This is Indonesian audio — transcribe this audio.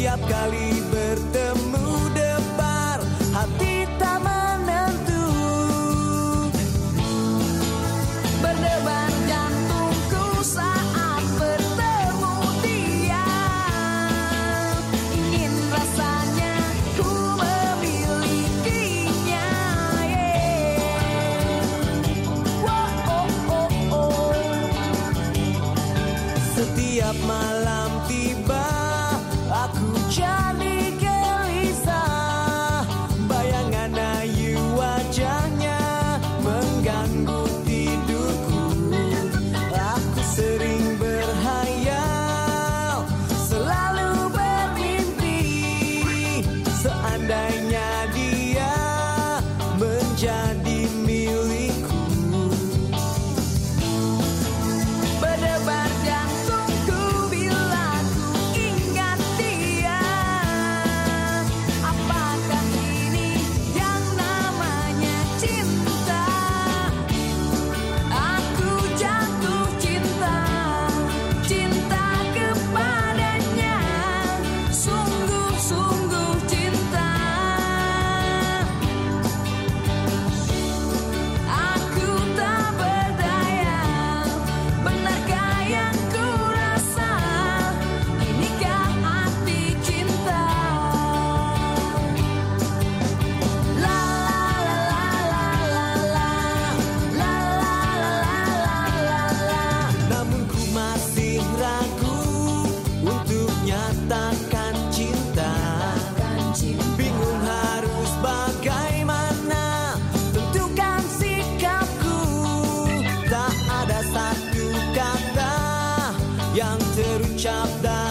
Setiap kali bertemu debar Hati tak menentu Berdebar jantungku saat bertemu dia Ingin rasanya ku memilikinya yeah. oh, oh, oh, oh. Setiap malam John. yang terucap dan